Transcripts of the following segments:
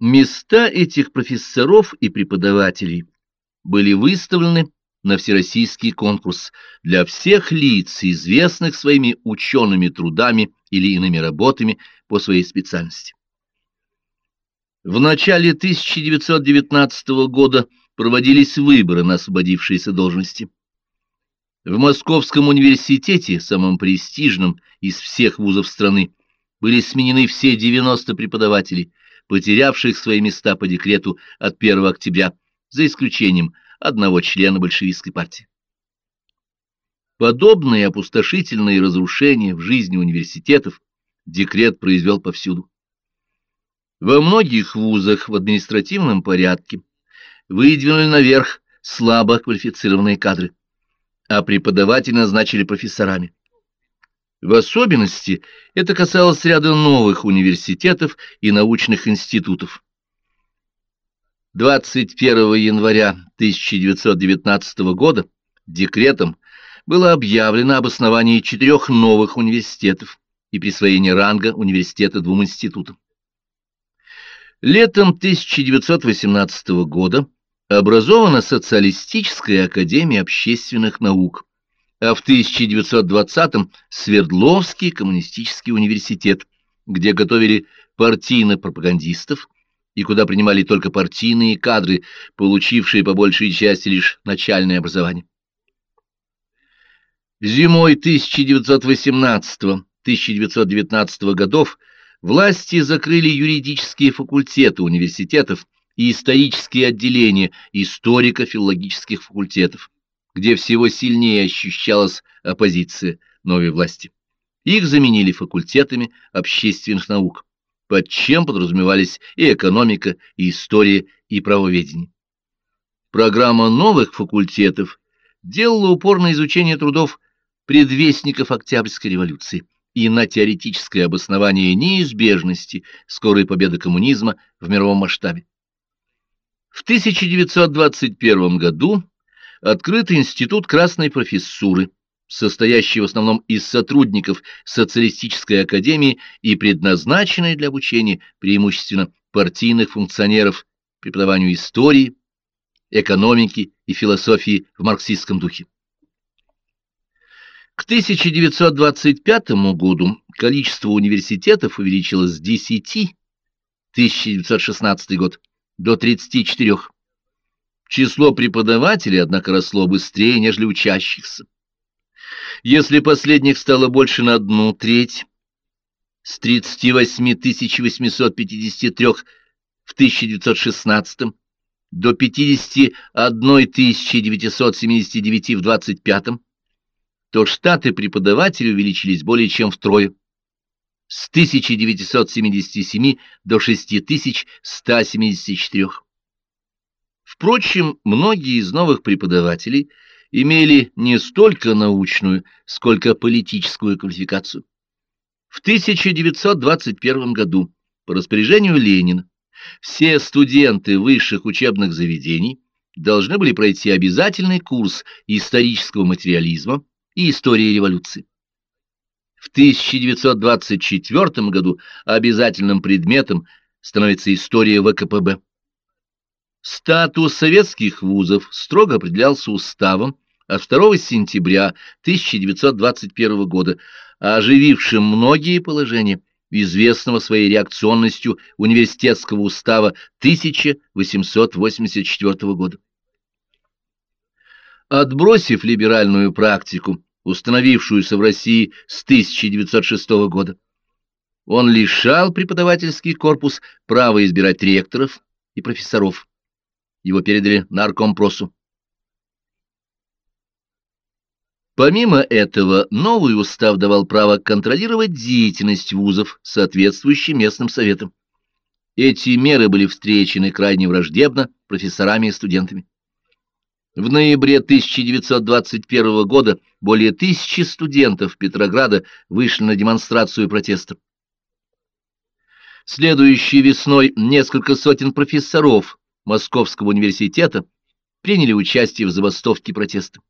Места этих профессоров и преподавателей были выставлены на всероссийский конкурс для всех лиц, известных своими учеными трудами или иными работами по своей специальности. В начале 1919 года проводились выборы на освободившиеся должности. В Московском университете, самом престижном из всех вузов страны, были сменены все 90 преподавателей, потерявших свои места по декрету от 1 октября, за исключением одного члена большевистской партии. Подобные опустошительные разрушения в жизни университетов декрет произвел повсюду. Во многих вузах в административном порядке выдвинули наверх слабо квалифицированные кадры, а преподаватели назначили профессорами. В особенности это касалось ряда новых университетов и научных институтов. 21 января 1919 года декретом было объявлено об основании четырех новых университетов и присвоении ранга университета двум институтам. Летом 1918 года образована Социалистическая академия общественных наук, а в 1920-м Свердловский коммунистический университет, где готовили партийно-пропагандистов и куда принимали только партийные кадры, получившие по большей части лишь начальное образование. Зимой 1918-1919 годов власти закрыли юридические факультеты университетов и исторические отделения историко-филологических факультетов где всего сильнее ощущалась оппозиция новой власти. Их заменили факультетами общественных наук, под чем подразумевались и экономика, и история, и правоведение. Программа новых факультетов делала упор на изучение трудов предвестников Октябрьской революции и на теоретическое обоснование неизбежности скорой победы коммунизма в мировом масштабе. В 1921 году открыт Институт Красной профессуры, состоящий в основном из сотрудников социалистической академии и предназначенный для обучения преимущественно партийных функционеров преподаванию истории, экономики и философии в марксистском духе. К 1925 году количество университетов увеличилось с 10, 1916 год, до 34. Число преподавателей, однако, росло быстрее, нежели учащихся. Если последних стало больше на одну треть, с 38 853 в 1916 до 51 979 в 25 то штаты преподавателей увеличились более чем втрое, с 1977 до 6174. Впрочем, многие из новых преподавателей имели не столько научную, сколько политическую квалификацию. В 1921 году по распоряжению Ленина все студенты высших учебных заведений должны были пройти обязательный курс исторического материализма и истории революции. В 1924 году обязательным предметом становится история ВКПБ. Статус советских вузов строго определялся уставом от 2 сентября 1921 года, оживившим многие положения известного своей реакционностью университетского устава 1884 года. Отбросив либеральную практику, установившуюся в России с 1906 года, он лишал преподавательский корпус права избирать ректоров и профессоров его передали наркомпросу. Помимо этого, новый устав давал право контролировать деятельность вузов, соответствующей местным советам. Эти меры были встречены крайне враждебно профессорами и студентами. В ноябре 1921 года более тысячи студентов Петрограда вышли на демонстрацию протеста. Следующей весной несколько сотен профессоров Московского университета приняли участие в забастовке протеста.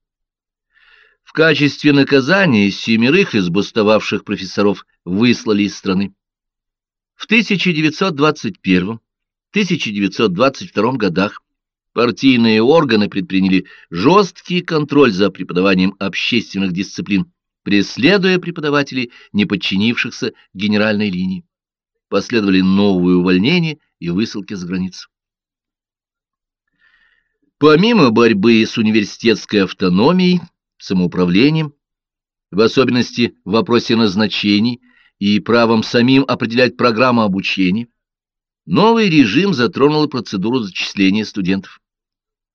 В качестве наказания семерых из бастовавших профессоров выслали из страны. В 1921 1922 годах партийные органы предприняли жесткий контроль за преподаванием общественных дисциплин, преследуя преподавателей, не подчинившихся генеральной линии. Последовали новые увольнения и высылки за границу. Помимо борьбы с университетской автономией, самоуправлением, в особенности в вопросе назначений и правом самим определять программу обучения, новый режим затронул процедуру зачисления студентов.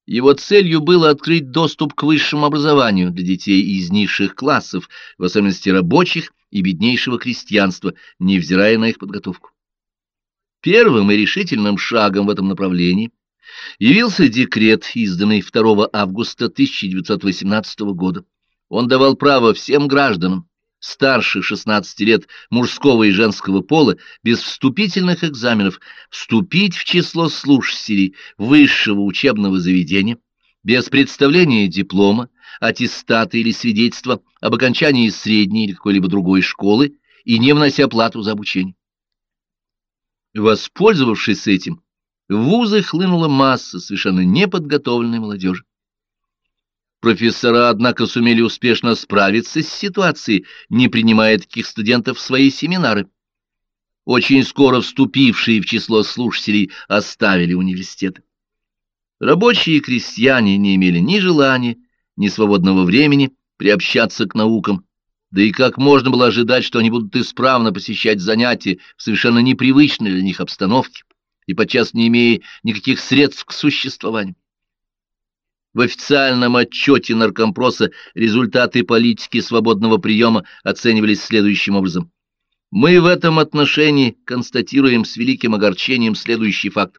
Его целью было открыть доступ к высшему образованию для детей из низших классов, в особенности рабочих и беднейшего крестьянства, невзирая на их подготовку. Первым и решительным шагом в этом направлении явился декрет, изданный 2 августа 1918 года. Он давал право всем гражданам, старше 16 лет мужского и женского пола без вступительных экзаменов вступить в число слушателей высшего учебного заведения без представления диплома, аттестата или свидетельства об окончании средней или какой-либо другой школы и не внося плату за обучение. Воспользовавшись этим, в вузы хлынула масса совершенно неподготовленной молодежи. Профессора, однако, сумели успешно справиться с ситуацией, не принимая таких студентов в свои семинары. Очень скоро вступившие в число слушателей оставили университеты. Рабочие и крестьяне не имели ни желания, ни свободного времени приобщаться к наукам, да и как можно было ожидать, что они будут исправно посещать занятия в совершенно непривычной для них обстановке и подчас не имея никаких средств к существованию. В официальном отчете наркомпроса результаты политики свободного приема оценивались следующим образом. Мы в этом отношении констатируем с великим огорчением следующий факт.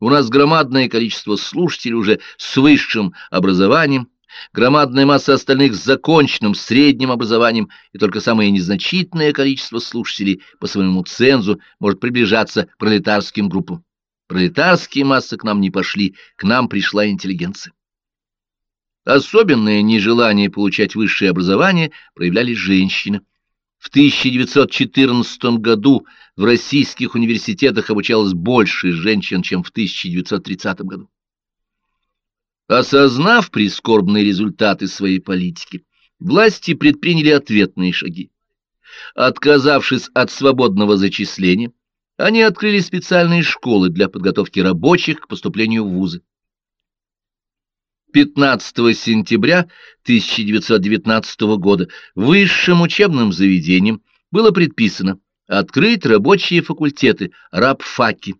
У нас громадное количество слушателей уже с высшим образованием, громадная масса остальных с законченным средним образованием, и только самое незначительное количество слушателей по своему цензу может приближаться к пролетарским группам. Пролетарские массы к нам не пошли, к нам пришла интеллигенция. Особенное нежелание получать высшее образование проявляли женщины. В 1914 году в российских университетах обучалось больше женщин, чем в 1930 году. Осознав прискорбные результаты своей политики, власти предприняли ответные шаги. Отказавшись от свободного зачисления, они открыли специальные школы для подготовки рабочих к поступлению в вузы. 15 сентября 1919 года высшим учебным заведением было предписано открыть рабочие факультеты рабфаки,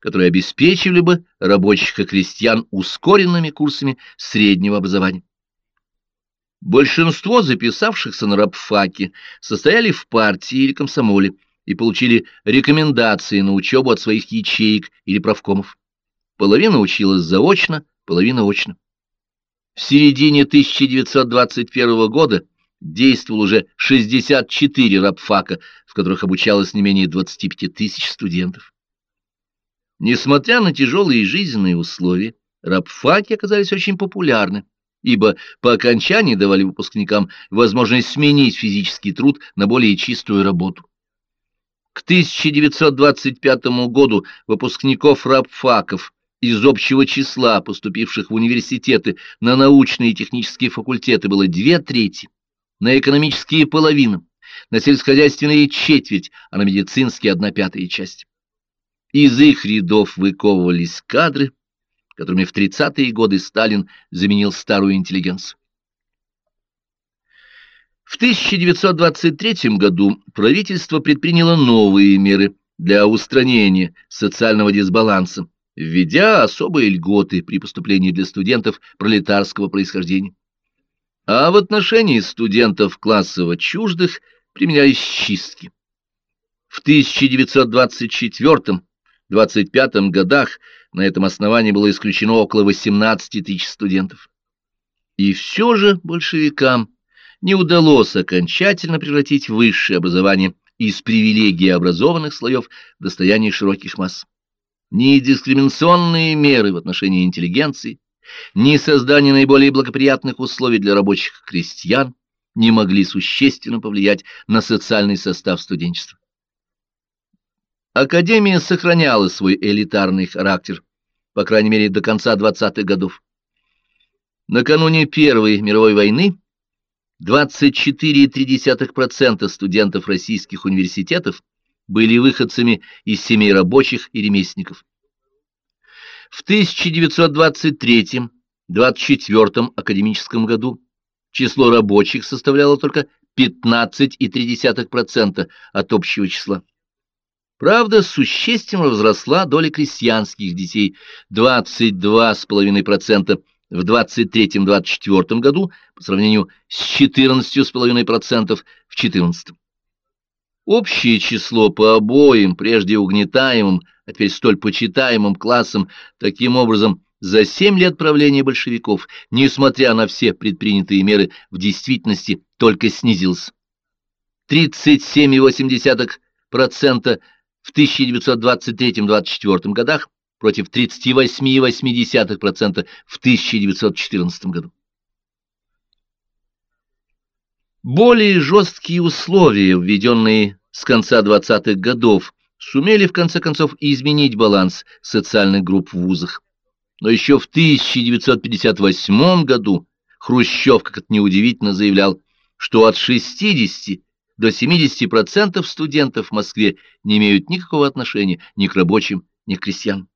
которые обеспечивали бы рабочих и крестьян ускоренными курсами среднего образования. Большинство записавшихся на рабфаки состояли в партии или комсомоле и получили рекомендации на учебу от своих ячеек или правкомов. Половина училась заочно, половина очно. В середине 1921 года действовал уже 64 рабфака, в которых обучалось не менее 25 тысяч студентов. Несмотря на тяжелые жизненные условия, рабфаки оказались очень популярны, ибо по окончании давали выпускникам возможность сменить физический труд на более чистую работу. К 1925 году выпускников рабфаков из общего числа поступивших в университеты на научные и технические факультеты было две трети, на экономические половина, на сельскохозяйственные четверть, а на медицинские одна пятая часть. Из их рядов выковывались кадры, которыми в 30-е годы Сталин заменил старую интеллигенцию. В 1923 году правительство предприняло новые меры для устранения социального дисбаланса, введя особые льготы при поступлении для студентов пролетарского происхождения. А в отношении студентов классово чуждых применялись чистки. В 1924-25 годах на этом основании было исключено около 18 тысяч студентов. И все же большевикам не удалось окончательно превратить высшее образование из привилегий образованных слоев в достояние широких масс ни дискриминационные меры в отношении интеллигенции, ни создание наиболее благоприятных условий для рабочих крестьян не могли существенно повлиять на социальный состав студенчества. Академия сохраняла свой элитарный характер, по крайней мере, до конца 20-х годов. Накануне Первой мировой войны 24,3% студентов российских университетов были выходцами из семей рабочих и ремесленников. В 1923-24 академическом году число рабочих составляло только 15,3% от общего числа. Правда, существенно возросла доля крестьянских детей 22,5% в 23-24 году по сравнению с 14,5% в 14. Общее число по обоим, прежде угнетаемым, а теперь столь почитаемым классам, таким образом, за семь лет правления большевиков, несмотря на все предпринятые меры, в действительности только снизился. 37,8% в 1923-24 годах против 38,8% в 1914 году. Более жесткие условия, введенные с конца 20-х годов, сумели в конце концов изменить баланс социальных групп в вузах. Но еще в 1958 году Хрущев, как это неудивительно, заявлял, что от 60 до 70% студентов в Москве не имеют никакого отношения ни к рабочим, ни к крестьянам.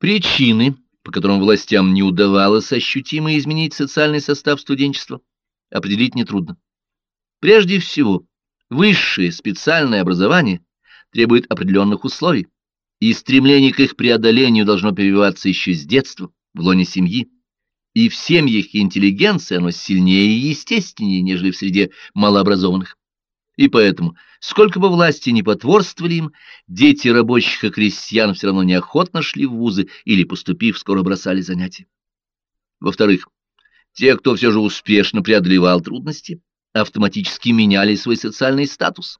Причины, по которым властям не удавалось ощутимо изменить социальный состав студенчества, определить нетрудно. Прежде всего, высшее специальное образование требует определенных условий, и стремление к их преодолению должно прививаться еще с детства, в лоне семьи. И в семьях интеллигенции оно сильнее и естественнее, нежели в среде малообразованных. И поэтому, сколько бы власти ни потворствовали им, дети рабочих и крестьян все равно неохотно шли в вузы или, поступив, скоро бросали занятия. Во-вторых, те, кто все же успешно преодолевал трудности, автоматически меняли свой социальный статус.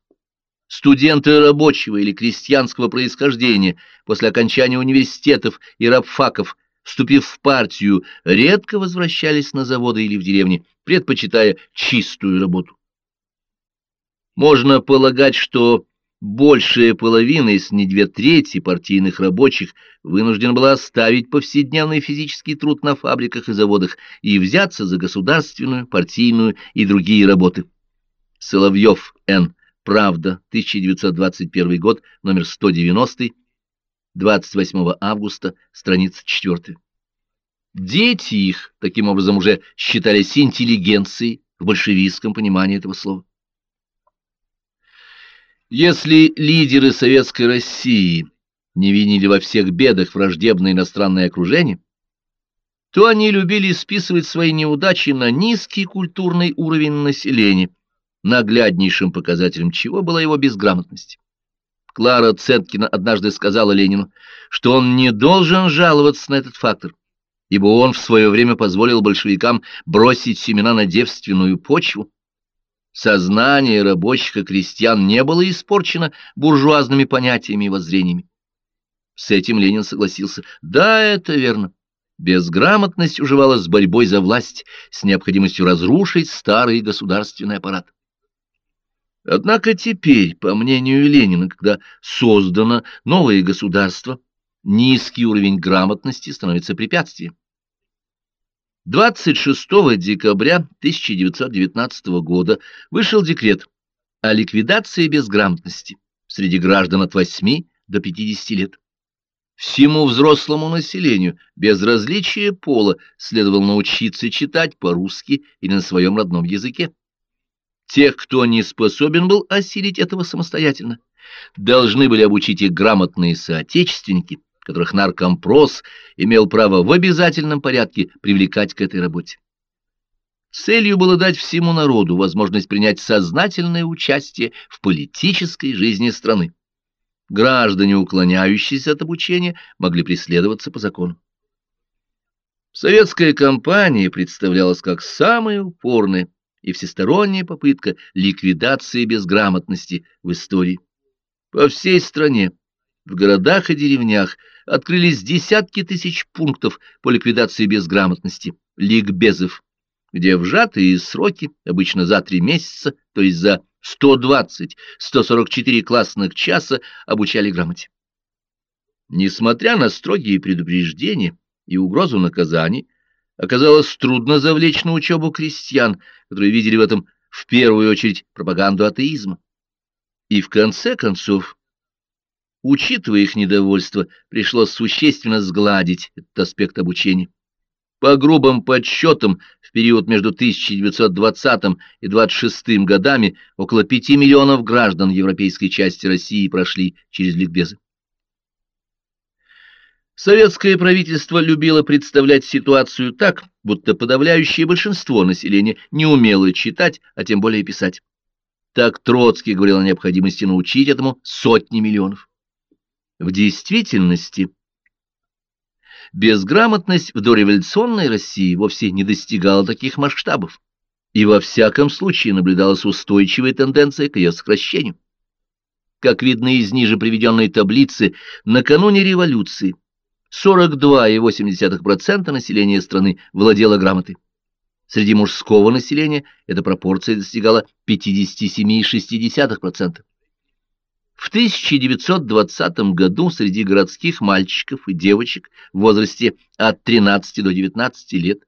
Студенты рабочего или крестьянского происхождения после окончания университетов и рабфаков, вступив в партию, редко возвращались на заводы или в деревни, предпочитая чистую работу. Можно полагать, что большая половина, если не две трети партийных рабочих, вынуждена была оставить повседневный физический труд на фабриках и заводах и взяться за государственную, партийную и другие работы. Соловьев Н. Правда, 1921 год, номер 190, 28 августа, страница 4. Дети их, таким образом, уже считались интеллигенцией в большевистском понимании этого слова. Если лидеры советской России не винили во всех бедах враждебное иностранное окружение, то они любили списывать свои неудачи на низкий культурный уровень населения, нагляднейшим показателем чего была его безграмотность. Клара Цеткина однажды сказала Ленину, что он не должен жаловаться на этот фактор, ибо он в свое время позволил большевикам бросить семена на девственную почву. Сознание рабочих и крестьян не было испорчено буржуазными понятиями и воззрениями. С этим Ленин согласился. Да, это верно. Безграмотность уживалась с борьбой за власть, с необходимостью разрушить старый государственный аппарат. Однако теперь, по мнению Ленина, когда создано новое государство, низкий уровень грамотности становится препятствием. 26 декабря 1919 года вышел декрет о ликвидации безграмотности среди граждан от 8 до 50 лет. Всему взрослому населению, без различия пола, следовало научиться читать по-русски или на своем родном языке. Тех, кто не способен был осилить этого самостоятельно, должны были обучить их грамотные соотечественники, которых наркомпрос имел право в обязательном порядке привлекать к этой работе. Целью было дать всему народу возможность принять сознательное участие в политической жизни страны. Граждане, уклоняющиеся от обучения, могли преследоваться по закону. Советская кампания представлялась как самая упорная и всесторонняя попытка ликвидации безграмотности в истории. По всей стране, в городах и деревнях открылись десятки тысяч пунктов по ликвидации безграмотности, ликбезов, где в сжатые сроки, обычно за три месяца, то есть за 120-144 классных часа обучали грамоте. Несмотря на строгие предупреждения и угрозу наказаний, оказалось трудно завлечь на учебу крестьян, которые видели в этом в первую очередь пропаганду атеизма. И в конце концов, учитывая их недовольство, пришлось существенно сгладить этот аспект обучения. По грубым подсчетам, в период между 1920 и 1926 годами около 5 миллионов граждан европейской части России прошли через ликбезы. Советское правительство любило представлять ситуацию так, будто подавляющее большинство населения не умело читать, а тем более писать. Так Троцкий говорил о необходимости научить этому сотни миллионов. В действительности, безграмотность в дореволюционной России вовсе не достигала таких масштабов, и во всяком случае наблюдалась устойчивая тенденция к ее сокращению. Как видно из ниже приведенной таблицы, накануне революции 42,8% населения страны владело грамотой. Среди мужского населения эта пропорция достигала 57,6%. В 1920 году среди городских мальчиков и девочек в возрасте от 13 до 19 лет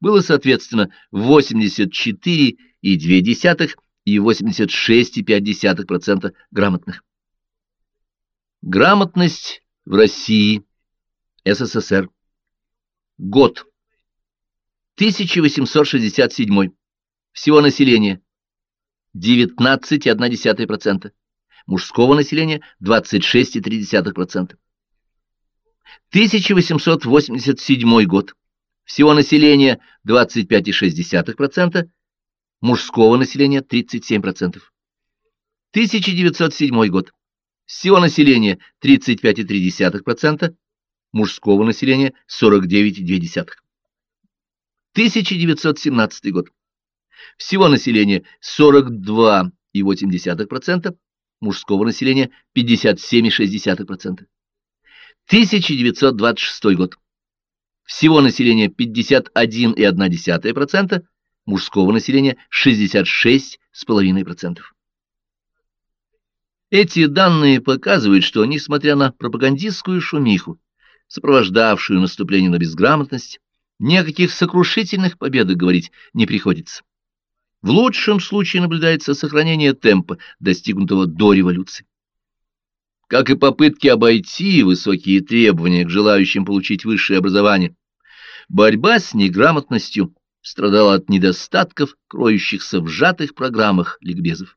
было, соответственно, 84,2% и 86,5% грамотных. Грамотность в России – СССР. Год. 1867. Всего населения 19,1%. Мужского населения 26,3%. 1887 год. Всего населения 25,6%. Мужского населения 37%. 1907 год. Всего населения 35,3% мужского населения 49,2. 1917 год. Всего населения 42,8%, мужского населения 57,6%. 1926 год. Всего населения 51,1%, мужского населения 66,5%. Эти данные показывают, что, несмотря на пропагандистскую шумиху, сопровождавшую наступление на безграмотность, ни о каких сокрушительных победах говорить не приходится. В лучшем случае наблюдается сохранение темпа, достигнутого до революции. Как и попытки обойти высокие требования к желающим получить высшее образование, борьба с неграмотностью страдала от недостатков, кроющихся в сжатых программах ликбезов.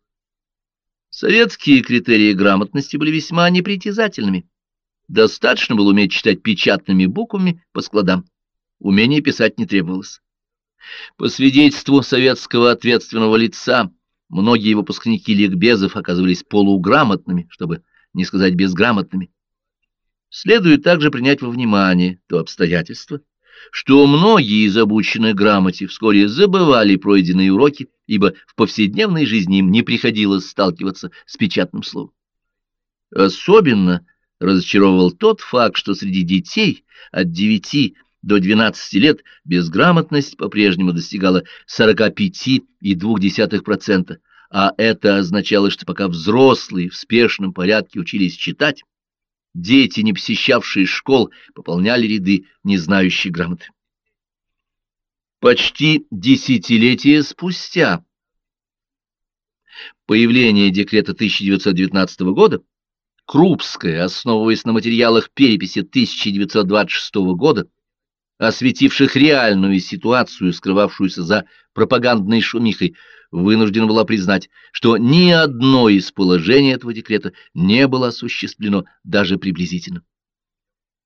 Советские критерии грамотности были весьма непритязательными. Достаточно было уметь читать печатными буквами по складам. Умение писать не требовалось. По свидетельству советского ответственного лица, многие выпускники ликбезов оказывались полуграмотными, чтобы не сказать безграмотными. Следует также принять во внимание то обстоятельство, что многие из обученных грамоте вскоре забывали пройденные уроки, ибо в повседневной жизни им не приходилось сталкиваться с печатным словом. Особенно разочаровывал тот факт, что среди детей от 9 до 12 лет безграмотность по-прежнему достигала 45,2%, а это означало, что пока взрослые в спешном порядке учились читать, дети, не посещавшие школ, пополняли ряды не знающих грамоты. Почти десятилетия спустя появление декрета 1919 года Крупская, основываясь на материалах переписи 1926 года, осветивших реальную ситуацию, скрывавшуюся за пропагандной шумихой, вынуждена была признать, что ни одно из положений этого декрета не было осуществлено даже приблизительно.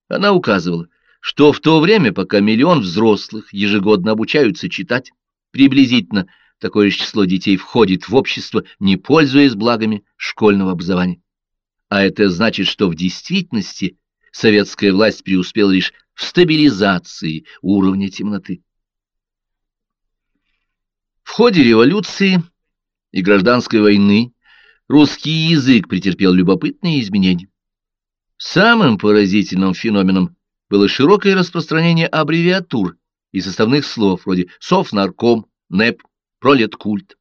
Она указывала, что в то время, пока миллион взрослых ежегодно обучаются читать, приблизительно такое же число детей входит в общество, не пользуясь благами школьного образования а это значит, что в действительности советская власть преуспела лишь стабилизации уровня темноты. В ходе революции и гражданской войны русский язык претерпел любопытные изменения. Самым поразительным феноменом было широкое распространение аббревиатур и составных слов вроде совнарком, НЭП, пролеткульт.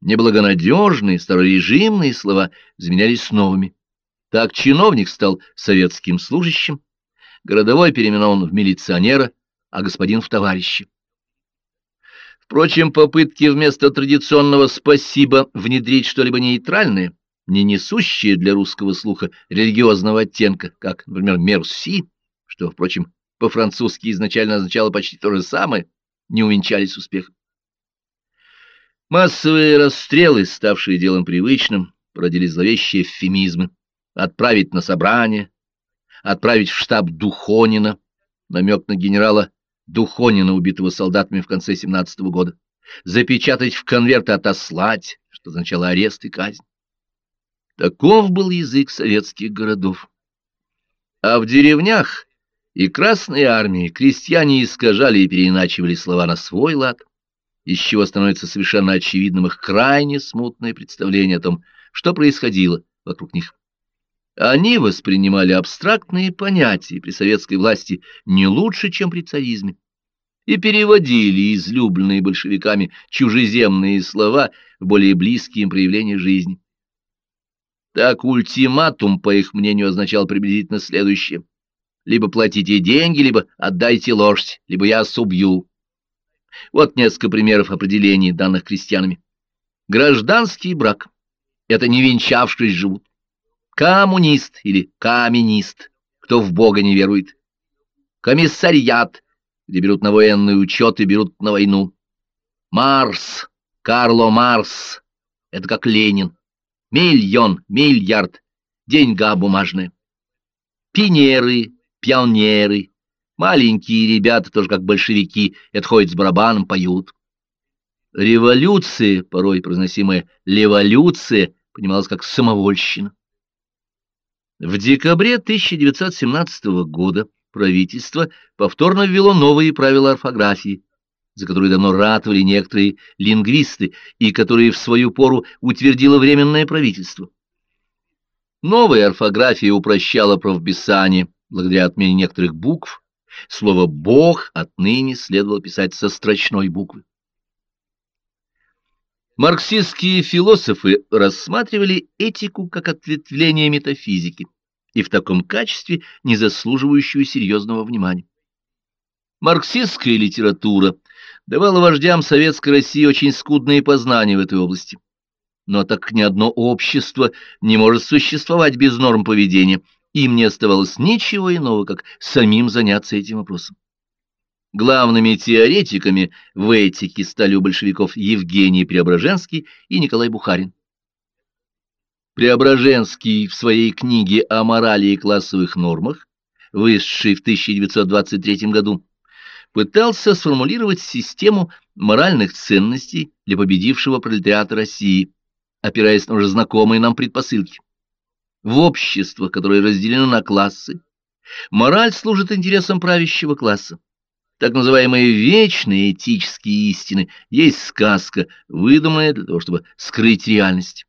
Неблагонадежные, старорежимные слова заменялись новыми. Так чиновник стал советским служащим, городовой переименован в милиционера, а господин в товарища. Впрочем, попытки вместо традиционного «спасибо» внедрить что-либо нейтральное, не несущее для русского слуха религиозного оттенка, как, например, «мерси», что, впрочем, по-французски изначально означало почти то же самое, не увенчались успехом. Массовые расстрелы, ставшие делом привычным, породили зловещие эвфемизмы. Отправить на собрание, отправить в штаб Духонина, намек на генерала Духонина, убитого солдатами в конце 17 -го года, запечатать в конверт и отослать, что означало арест и казнь. Таков был язык советских городов. А в деревнях и Красной армии крестьяне искажали и переиначивали слова на свой лад, из чего становится совершенно очевидным их крайне смутное представление о том, что происходило вокруг них. Они воспринимали абстрактные понятия при советской власти не лучше, чем при царизме, и переводили излюбленные большевиками чужеземные слова в более близкие им проявления жизни. Так ультиматум, по их мнению, означал приблизительно следующее. Либо платите деньги, либо отдайте лошадь, либо я вас убью. Вот несколько примеров определений, данных крестьянами. Гражданский брак — это не венчавшись живут. Коммунист или каменист, кто в Бога не верует. Комиссариат, где берут на военный учет и берут на войну. Марс, Карло Марс, это как Ленин. Миллион, миллиард, деньга бумажная. Пинеры, пионеры, маленькие ребята, тоже как большевики, это ходят с барабаном, поют. Революция, порой произносимая «леволюция», понималась как самовольщина. В декабре 1917 года правительство повторно ввело новые правила орфографии, за которые давно ратовали некоторые лингвисты и которые в свою пору утвердило Временное правительство. Новая орфография упрощала правописание благодаря отмене некоторых букв. Слово «бог» отныне следовало писать со строчной буквы. Марксистские философы рассматривали этику как ответвление метафизики и в таком качестве не заслуживающую серьезного внимания. Марксистская литература давала вождям Советской России очень скудные познания в этой области. Но так как ни одно общество не может существовать без норм поведения, им не оставалось ничего иного, как самим заняться этим вопросом. Главными теоретиками в этике стали у большевиков Евгений Преображенский и Николай Бухарин. Преображенский в своей книге о морали и классовых нормах, вышедшей в 1923 году, пытался сформулировать систему моральных ценностей для победившего пролетариата России, опираясь на уже знакомые нам предпосылки. В общество, которое разделено на классы, мораль служит интересам правящего класса. Так называемые вечные этические истины есть сказка, выдуманная для того, чтобы скрыть реальность.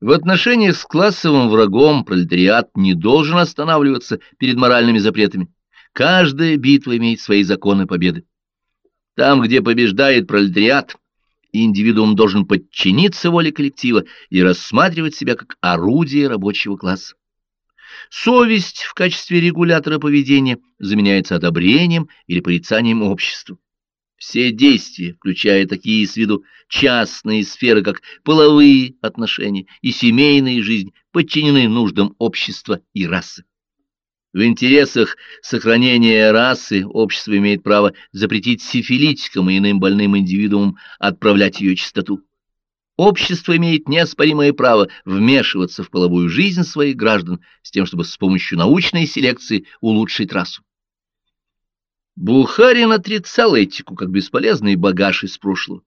В отношениях с классовым врагом пролетариат не должен останавливаться перед моральными запретами. Каждая битва имеет свои законы победы. Там, где побеждает пролетариат, индивидуум должен подчиниться воле коллектива и рассматривать себя как орудие рабочего класса. Совесть в качестве регулятора поведения заменяется одобрением или порицанием общества. Все действия, включая такие с виду частные сферы, как половые отношения и семейная жизнь, подчинены нуждам общества и расы. В интересах сохранения расы общество имеет право запретить сифилитикам и иным больным индивидуумам отправлять ее чистоту. Общество имеет неоспоримое право вмешиваться в половую жизнь своих граждан с тем, чтобы с помощью научной селекции улучшить расу. Бухарин отрицал этику как бесполезный багаж из прошлого.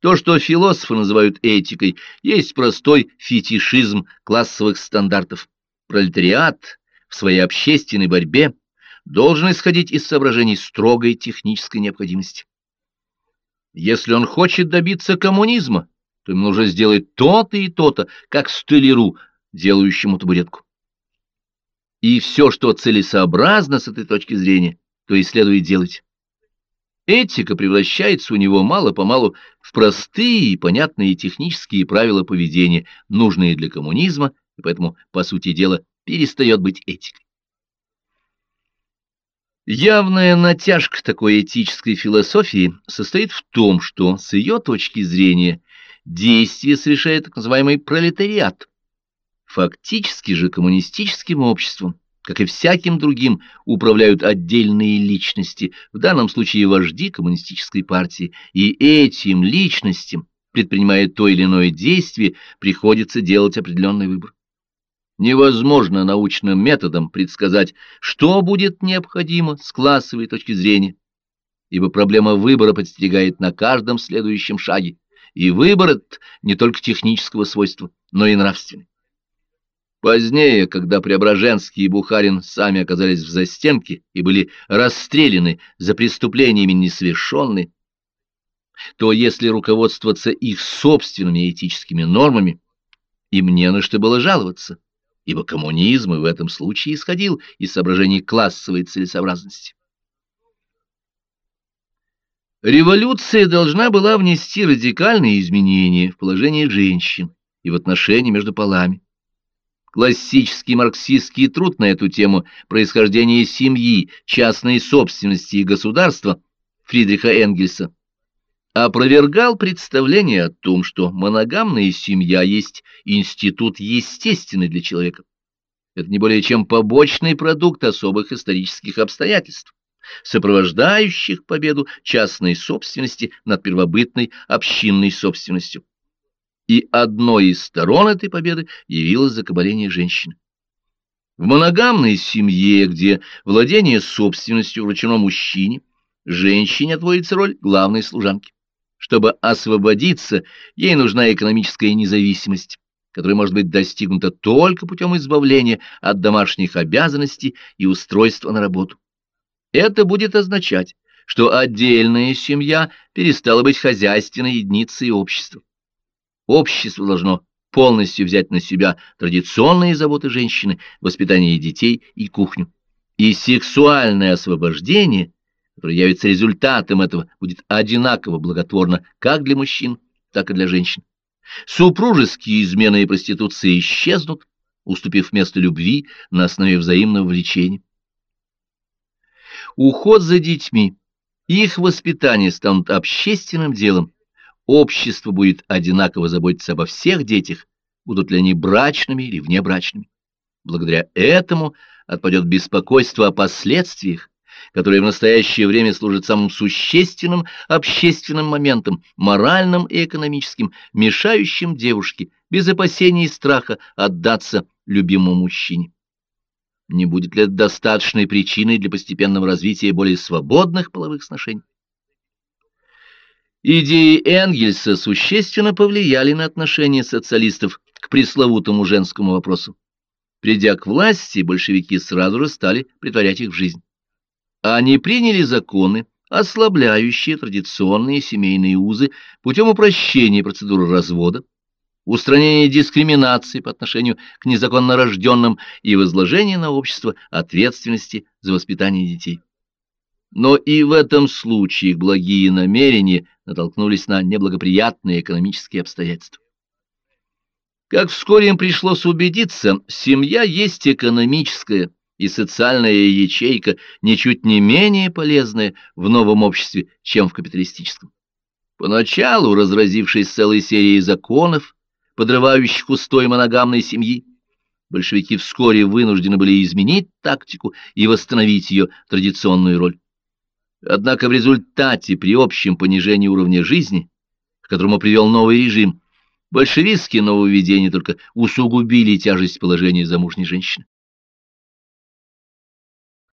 То, что философы называют этикой, есть простой фетишизм классовых стандартов. Пролетариат в своей общественной борьбе должен исходить из соображений строгой технической необходимости. Если он хочет добиться коммунизма, то ему нужно сделать то-то и то-то, как столяру, делающему табуретку. И все, что целесообразно с этой точки зрения, то и следует делать. Этика превращается у него мало-помалу в простые и понятные технические правила поведения, нужные для коммунизма, и поэтому, по сути дела, перестает быть этикой. Явная натяжка такой этической философии состоит в том, что, с ее точки зрения, действие совершает так называемый пролетариат. Фактически же коммунистическим обществом как и всяким другим, управляют отдельные личности, в данном случае вожди коммунистической партии, и этим личностям, предпринимая то или иное действие, приходится делать определенный выбор. Невозможно научным методом предсказать, что будет необходимо с классовой точки зрения, ибо проблема выбора подстерегает на каждом следующем шаге, и выбор этот не только технического свойства, но и нравственный. Позднее, когда Преображенский и Бухарин сами оказались в застенке и были расстреляны за преступлениями несовершенные, то если руководствоваться их собственными этическими нормами, им не на что было жаловаться, ибо коммунизм и в этом случае исходил из соображений классовой целесообразности. Революция должна была внести радикальные изменения в положение женщин и в отношения между полами классический марксистский труд на эту тему происхождения семьи, частной собственности и государства Фридриха Энгельса опровергал представление о том, что моногамная семья есть институт естественный для человека. Это не более чем побочный продукт особых исторических обстоятельств, сопровождающих победу частной собственности над первобытной общинной собственностью и одной из сторон этой победы явилось закабаление женщины. В моногамной семье, где владение собственностью вручено мужчине, женщине отводится роль главной служанки. Чтобы освободиться, ей нужна экономическая независимость, которая может быть достигнута только путем избавления от домашних обязанностей и устройства на работу. Это будет означать, что отдельная семья перестала быть хозяйственной единицей общества. Общество должно полностью взять на себя традиционные заботы женщины, воспитание детей и кухню. И сексуальное освобождение, которое явится результатом этого, будет одинаково благотворно как для мужчин, так и для женщин. Супружеские измены и проституция исчезнут, уступив место любви на основе взаимного влечения. Уход за детьми, их воспитание станут общественным делом, общество будет одинаково заботиться обо всех детях, будут ли они брачными или внебрачными. Благодаря этому отпадет беспокойство о последствиях, которые в настоящее время служат самым существенным общественным моментом, моральным и экономическим, мешающим девушке без опасений и страха отдаться любимому мужчине. Не будет ли это достаточной причиной для постепенного развития более свободных половых сношений? Идеи Энгельса существенно повлияли на отношение социалистов к пресловутому женскому вопросу. Придя к власти, большевики сразу же стали притворять их в жизнь. Они приняли законы, ослабляющие традиционные семейные узы путем упрощения процедуры развода, устранения дискриминации по отношению к незаконно рожденным и возложения на общество ответственности за воспитание детей. Но и в этом случае благие намерения натолкнулись на неблагоприятные экономические обстоятельства. Как вскоре им пришлось убедиться, семья есть экономическая и социальная ячейка ничуть не менее полезная в новом обществе, чем в капиталистическом. Поначалу, разразившись целой серией законов, подрывающих устой моногамной семьи, большевики вскоре вынуждены были изменить тактику и восстановить ее традиционную роль. Однако в результате, при общем понижении уровня жизни, к которому привел новый режим, большевистские нововведения только усугубили тяжесть положения замужней женщины.